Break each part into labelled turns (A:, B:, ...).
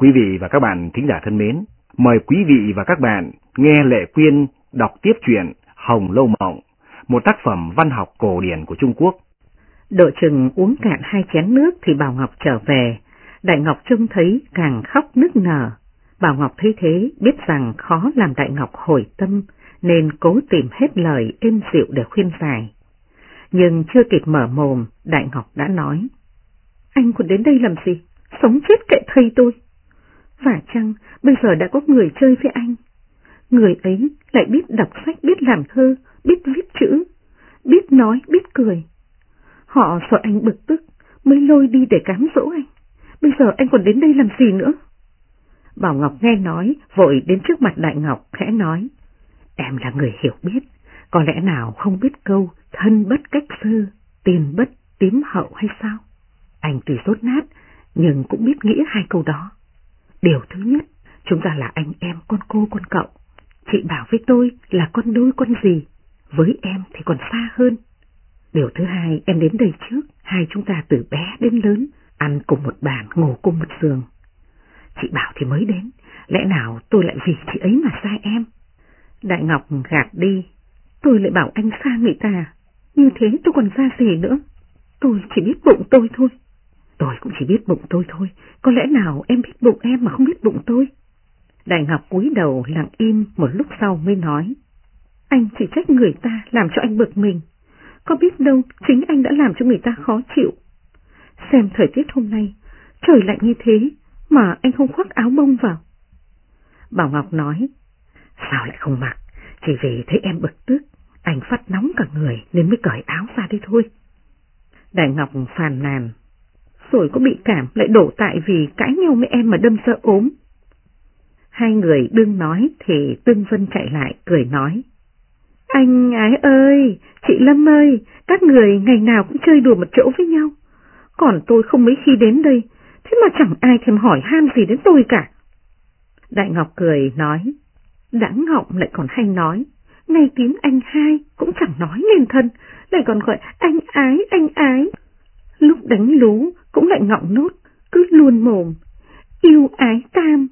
A: Quý vị và các bạn thính giả thân mến, mời quý vị và các bạn nghe Lệ Quyên đọc tiếp truyện Hồng Lâu Mộng, một tác phẩm văn học cổ điển của Trung Quốc.
B: đội chừng uống cạn hai chén nước thì Bảo Ngọc trở về, Đại Ngọc trông thấy càng khóc nức nở. Bảo Ngọc thấy thế biết rằng khó làm Đại Ngọc hồi tâm nên cố tìm hết lời êm dịu để khuyên giải. Nhưng chưa kịp mở mồm, Đại Ngọc đã nói. Anh còn đến đây làm gì? Sống chết kệ thầy tôi. Và chăng bây giờ đã có người chơi với anh? Người ấy lại biết đọc sách, biết làm thơ, biết viết chữ, biết nói, biết cười. Họ sợ anh bực tức, mới lôi đi để cám dỗ anh. Bây giờ anh còn đến đây làm gì nữa? Bảo Ngọc nghe nói, vội đến trước mặt Đại Ngọc, khẽ nói. Em là người hiểu biết, có lẽ nào không biết câu thân bất cách sơ, tiền bất tím hậu hay sao? Anh tuy rốt nát, nhưng cũng biết nghĩa hai câu đó. Điều thứ nhất, chúng ta là anh em con cô con cậu. Chị bảo với tôi là con đôi con gì, với em thì còn xa hơn. Điều thứ hai, em đến đây trước, hai chúng ta từ bé đến lớn, ăn cùng một bàn, ngủ cùng một giường. Chị bảo thì mới đến, lẽ nào tôi lại vì chị ấy mà sai em? Đại Ngọc gạt đi, tôi lại bảo anh xa người ta, như thế tôi còn xa gì nữa? Tôi chỉ biết bụng tôi thôi. Tôi cũng chỉ biết bụng tôi thôi, có lẽ nào em biết bụng em mà không biết bụng tôi? Đại Ngọc cúi đầu lặng im một lúc sau mới nói. Anh chỉ trách người ta làm cho anh bực mình. Có biết đâu chính anh đã làm cho người ta khó chịu. Xem thời tiết hôm nay, trời lạnh như thế mà anh không khoác áo bông vào. Bảo Ngọc nói, sao lại không mặc, chỉ vì thấy em bực tức, anh phát nóng cả người nên mới cởi áo ra đi thôi. Đại Ngọc phàn nàn, rồi có bị cảm lại đổ tại vì cãi nhau với em mà đâm sợ ốm. Hai người đương nói thì Tương Vân chạy lại cười nói. Anh ái ơi, chị Lâm ơi, các người ngày nào cũng chơi đùa một chỗ với nhau. Còn tôi không mấy khi đến đây, thế mà chẳng ai thèm hỏi han gì đến tôi cả. Đại Ngọc cười nói, đã Ngọc lại còn hay nói, ngay tiếng anh hai cũng chẳng nói nên thân, lại còn gọi anh ái, anh ái. Lúc đánh lú cũng lại ngọng nốt, cứ luôn mồm, yêu ái tam.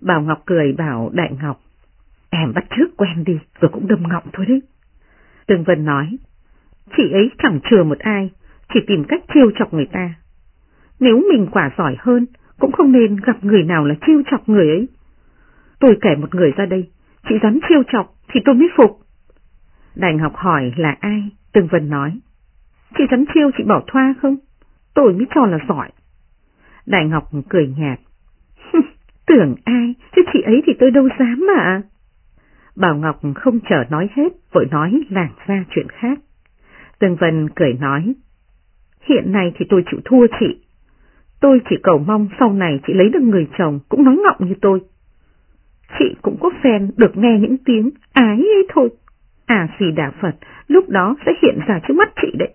B: Bảo Ngọc cười bảo Đại Ngọc, em bắt trước quen đi rồi cũng đâm ngọng thôi đấy. Tương Vân nói, chị ấy chẳng chừa một ai, chỉ tìm cách chiêu chọc người ta. Nếu mình quả giỏi hơn, cũng không nên gặp người nào là chiêu chọc người ấy. Tôi kể một người ra đây, chị dám chiêu chọc thì tôi mới phục. Đại Ngọc hỏi là ai, Tương Vân nói. Chị dám chiêu chị bỏ thoa không? Tôi mới cho là giỏi. Đại Ngọc cười nhạt. Tưởng ai, chứ chị ấy thì tôi đâu dám mà. Bảo Ngọc không chờ nói hết, vội nói làng ra chuyện khác. tường Vân cười nói. Hiện nay thì tôi chịu thua chị. Tôi chỉ cầu mong sau này chị lấy được người chồng cũng nói ngọng như tôi. Chị cũng có phen được nghe những tiếng ái ấy thôi. À gì đà Phật, lúc đó sẽ hiện ra trước mắt chị đấy.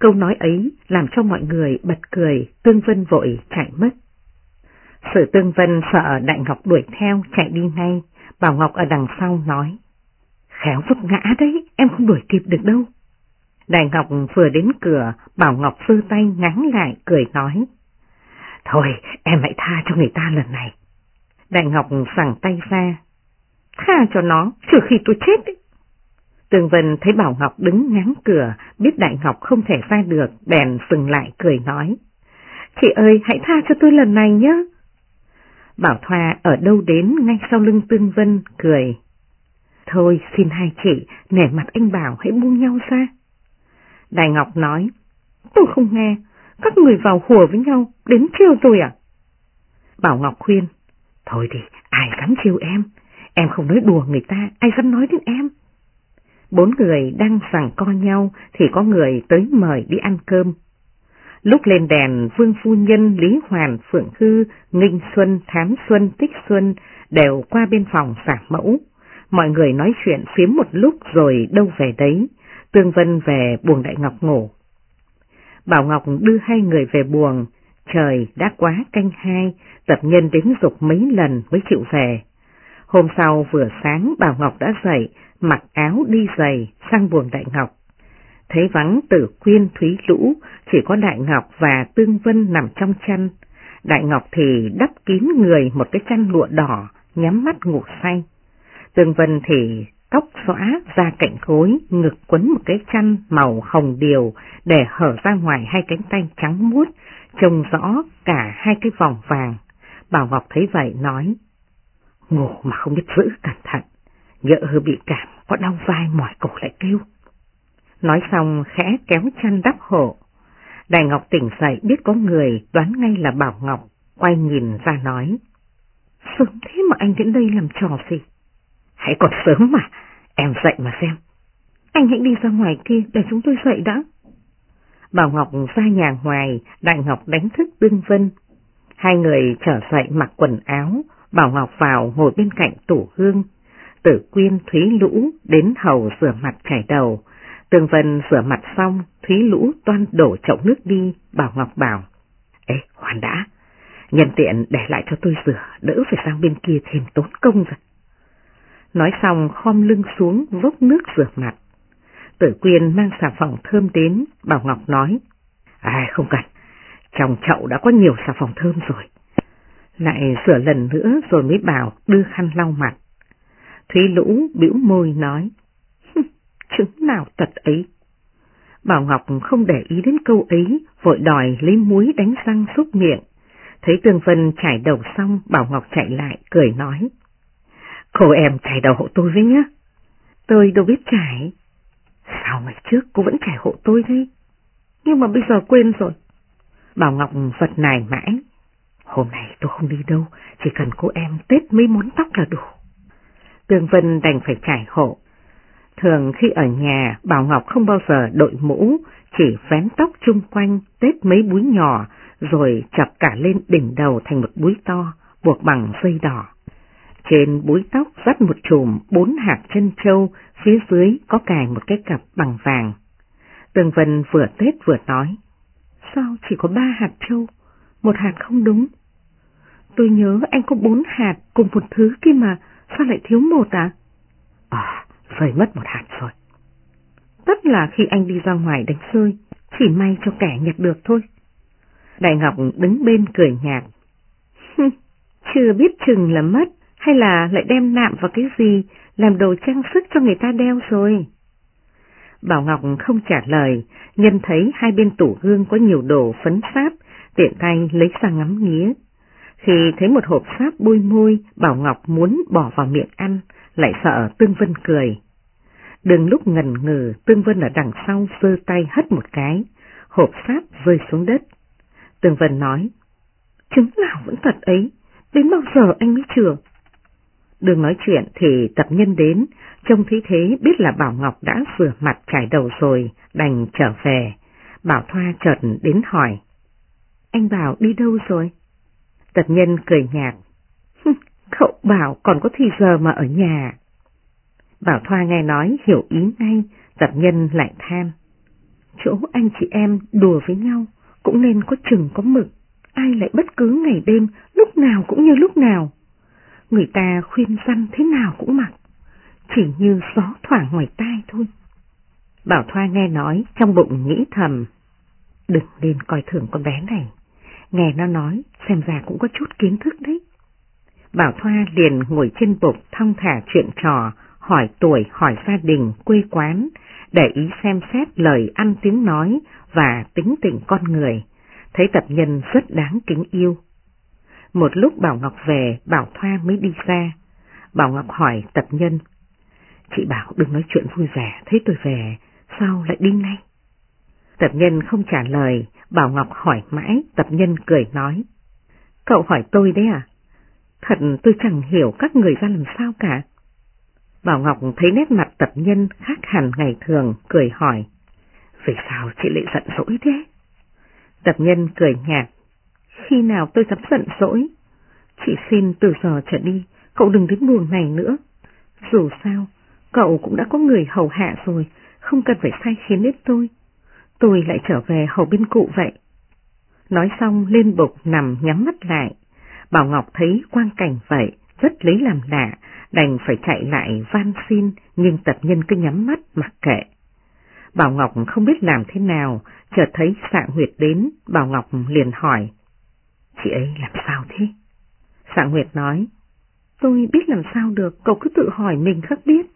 B: Câu nói ấy làm cho mọi người bật cười, Tương Vân vội chạy mất. Sử Tương Vân sợ Đại Ngọc đuổi theo, chạy đi ngay, Bảo Ngọc ở đằng sau nói. Khéo vấp ngã đấy, em không đuổi kịp được đâu. Đại Ngọc vừa đến cửa, Bảo Ngọc sư tay ngắn lại, cười nói. Thôi, em hãy tha cho người ta lần này. Đại Ngọc sẵn tay ra. Tha cho nó, trừ khi tôi chết đấy. Tường Vân thấy Bảo Ngọc đứng ngáng cửa, biết Đại Ngọc không thể ra được, bèn dừng lại cười nói. Chị ơi, hãy tha cho tôi lần này nhé. Bảo Thoa ở đâu đến ngay sau lưng Tương Vân, cười. Thôi, xin hai chị, nể mặt anh Bảo hãy buông nhau ra. Đại Ngọc nói, tôi không nghe, các người vào hùa với nhau, đến chiêu tôi à? Bảo Ngọc khuyên, thôi thì ai dám chiêu em, em không nói đùa người ta, ai dám nói đến em. Bốn người đang giằng co nhau thì có người tới mời đi ăn cơm. Lúc lên đèn, Vương Phu Nhân, Lý Hoàn, Phượng Hư, Nghinh Xuân, Thám Xuân, Tích Xuân đều qua bên phòng xả mẫu. Mọi người nói chuyện phiếm một lúc rồi đâu về đấy. Tương Vân về buồng Đại Ngọc ngủ. Bảo Ngọc đưa hai người về buồng, trời đã quá canh hai, tập nhân đến dục mấy lần mới chịu về. Hôm sau vừa sáng Bảo Ngọc đã dậy, mặc áo đi giày sang buồng Đại Ngọc. Thấy vắng tử quyên thúy lũ, chỉ có Đại Ngọc và Tương Vân nằm trong chăn. Đại Ngọc thì đắp kín người một cái chăn lụa đỏ, nhắm mắt ngủ say. Tương Vân thì tóc xõa ra cạnh gối, ngực quấn một cái chăn màu hồng điều để hở ra ngoài hai cánh tay trắng muốt, trông rõ cả hai cái vòng vàng. Bảo Ngọc thấy vậy nói, ngủ mà không biết giữ cẩn thận, nhỡ bị cảm, có đau vai mỏi cổ lại kêu. Nói xong khẽ kéo chăn đắp hộ. Đại Ngọc tỉnh dậy biết có người đoán ngay là Bảo Ngọc, quay nhìn ra nói. Sớm thế mà anh đến đây làm trò gì? Hãy còn sớm mà, em dậy mà xem. Anh hãy đi ra ngoài kia để chúng tôi dậy đã. Bảo Ngọc ra nhà ngoài, Đại Ngọc đánh thức Đương Vân. Hai người trở dậy mặc quần áo, Bảo Ngọc vào ngồi bên cạnh tủ hương. Tử Quyên Thúy Lũ đến hầu rửa mặt chảy đầu. Tường Vân rửa mặt xong, Thúy Lũ toan đổ chậu nước đi, Bảo Ngọc bảo. Ê, khoan đã, nhân tiện để lại cho tôi rửa, đỡ phải sang bên kia thêm tốn công rồi. Nói xong khom lưng xuống vốc nước rửa mặt. Tử Quyên mang xà phòng thơm đến, Bảo Ngọc nói. À không cần, trong chậu đã có nhiều xà phòng thơm rồi. Lại sửa lần nữa rồi mới bảo đưa khăn lau mặt. Thúy Lũ bĩu môi nói. Chứng nào tật ấy. Bảo Ngọc không để ý đến câu ấy, vội đòi lấy muối đánh răng xúc miệng. Thấy Tương Vân chải đầu xong, Bảo Ngọc chạy lại, cười nói. Cô em chải đầu hộ tôi với nhá. Tôi đâu biết chải. Sao ngày trước cô vẫn chải hộ tôi đấy? Nhưng mà bây giờ quên rồi. Bảo Ngọc vật nài mãi. Hôm nay tôi không đi đâu, chỉ cần cô em tết mấy món tóc là đủ. Tương Vân đành phải trải hộ. Thường khi ở nhà, Bảo Ngọc không bao giờ đội mũ, chỉ vén tóc chung quanh, tết mấy búi nhỏ, rồi chập cả lên đỉnh đầu thành một búi to, buộc bằng dây đỏ. Trên búi tóc dắt một chùm bốn hạt chân trâu, phía dưới có cài một cái cặp bằng vàng. Tường Vân vừa tết vừa nói, sao chỉ có ba hạt trâu, một hạt không đúng. Tôi nhớ anh có bốn hạt cùng một thứ kia mà, sao lại thiếu một à? À, rơi mất một hạt rồi. Tất là khi anh đi ra ngoài đánh rơi, chỉ may cho kẻ nhặt được thôi. Đại Ngọc đứng bên cười nhạt. Chưa biết chừng là mất, hay là lại đem nạm vào cái gì, làm đồ trang sức cho người ta đeo rồi. Bảo Ngọc không trả lời, nhân thấy hai bên tủ gương có nhiều đồ phấn sáp, tiện tay lấy ra ngắm nghía. Khi thấy một hộp sáp bôi môi, Bảo Ngọc muốn bỏ vào miệng ăn, lại sợ Tương Vân cười. Đừng lúc ngần ngừ, Tương Vân ở đằng sau giơ tay hất một cái, hộp sáp rơi xuống đất. Tương Vân nói, chứng nào vẫn thật ấy, đến bao giờ anh mới chừa? Đừng nói chuyện thì tập nhân đến, trông thấy thế biết là Bảo Ngọc đã rửa mặt trải đầu rồi, đành trở về. Bảo Thoa chợt đến hỏi. Anh Bảo đi đâu rồi? Tập nhân cười nhạt. Cậu Bảo còn có thì giờ mà ở nhà. Bảo Thoa nghe nói hiểu ý ngay, tập nhân lại than. Chỗ anh chị em đùa với nhau, cũng nên có chừng có mực, ai lại bất cứ ngày đêm, lúc nào cũng như lúc nào người ta khuyên răn thế nào cũng mặc, chỉ như gió thoảng ngoài tai thôi. Bảo Thoa nghe nói, trong bụng nghĩ thầm, đừng nên coi thường con bé này, nghe nó nói, xem ra cũng có chút kiến thức đấy. Bảo Thoa liền ngồi trên bục thong thả chuyện trò, hỏi tuổi, hỏi gia đình, quê quán, để ý xem xét lời ăn tiếng nói và tính tình con người, thấy tập nhân rất đáng kính yêu. Một lúc Bảo Ngọc về, Bảo Thoa mới đi ra. Bảo Ngọc hỏi tập nhân. Chị bảo đừng nói chuyện vui vẻ, thấy tôi về, sao lại đi ngay? Tập nhân không trả lời, Bảo Ngọc hỏi mãi, tập nhân cười nói. Cậu hỏi tôi đấy à? Thật tôi chẳng hiểu các người ra làm sao cả. Bảo Ngọc thấy nét mặt tập nhân khác hẳn ngày thường, cười hỏi. Vì sao chị lại giận dỗi thế? Tập nhân cười nhạt, khi nào tôi dám giận dỗi? Chị xin từ giờ trở đi, cậu đừng đến buồn này nữa. Dù sao, cậu cũng đã có người hầu hạ rồi, không cần phải sai khiến đến tôi. Tôi lại trở về hầu bên cụ vậy. Nói xong lên bục nằm nhắm mắt lại. Bảo Ngọc thấy quang cảnh vậy, rất lấy làm lạ, đành phải chạy lại van xin nhưng tập nhân cứ nhắm mắt mặc kệ. Bảo Ngọc không biết làm thế nào, chợt thấy Sạng Nguyệt đến, Bảo Ngọc liền hỏi. Chị ấy làm sao thế? Sạng Nguyệt nói, tôi biết làm sao được, cậu cứ tự hỏi mình khắc biết.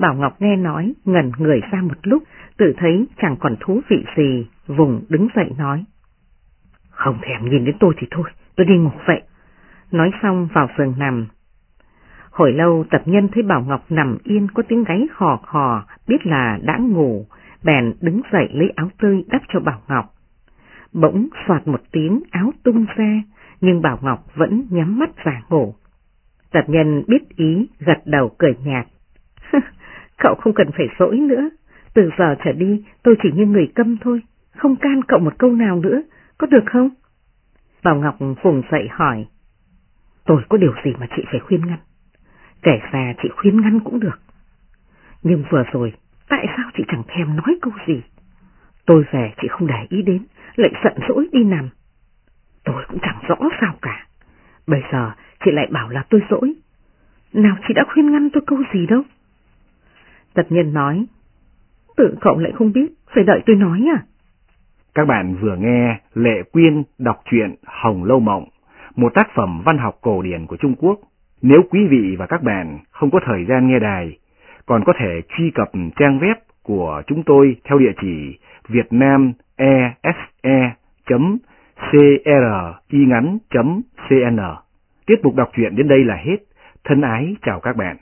B: Bảo Ngọc nghe nói, ngẩn người ra một lúc, tự thấy chẳng còn thú vị gì, vùng đứng dậy nói. Không thèm nhìn đến tôi thì thôi, tôi đi ngủ vậy. Nói xong vào giường nằm. Hồi lâu tập nhân thấy Bảo Ngọc nằm yên có tiếng gáy hò hò, biết là đã ngủ, bèn đứng dậy lấy áo tươi đắp cho Bảo Ngọc. Bỗng soạt một tiếng áo tung ra, nhưng Bảo Ngọc vẫn nhắm mắt và ngủ. Tập nhân biết ý, gật đầu cười nhạt cậu không cần phải dỗi nữa, từ giờ trở đi tôi chỉ như người câm thôi, không can cậu một câu nào nữa, có được không? Bảo Ngọc vùng dậy hỏi. Tôi có điều gì mà chị phải khuyên ngăn? Kể ra chị khuyên ngăn cũng được. Nhưng vừa rồi, tại sao chị chẳng thèm nói câu gì? Tôi về chị không để ý đến, lại giận dỗi đi nằm. Tôi cũng chẳng rõ sao cả. Bây giờ chị lại bảo là tôi dỗi. Nào chị đã khuyên ngăn tôi câu gì đâu. Tật nhân nói, tự cậu lại không biết, phải đợi tôi nói à?
A: Các bạn vừa nghe Lệ Quyên đọc truyện Hồng Lâu Mộng, một tác phẩm văn học cổ điển của Trung Quốc. Nếu quý vị và các bạn không có thời gian nghe đài, còn có thể truy cập trang web của chúng tôi theo địa chỉ vietnamese.cringắn.cn. Tiết mục đọc truyện đến đây là hết. Thân ái chào các bạn.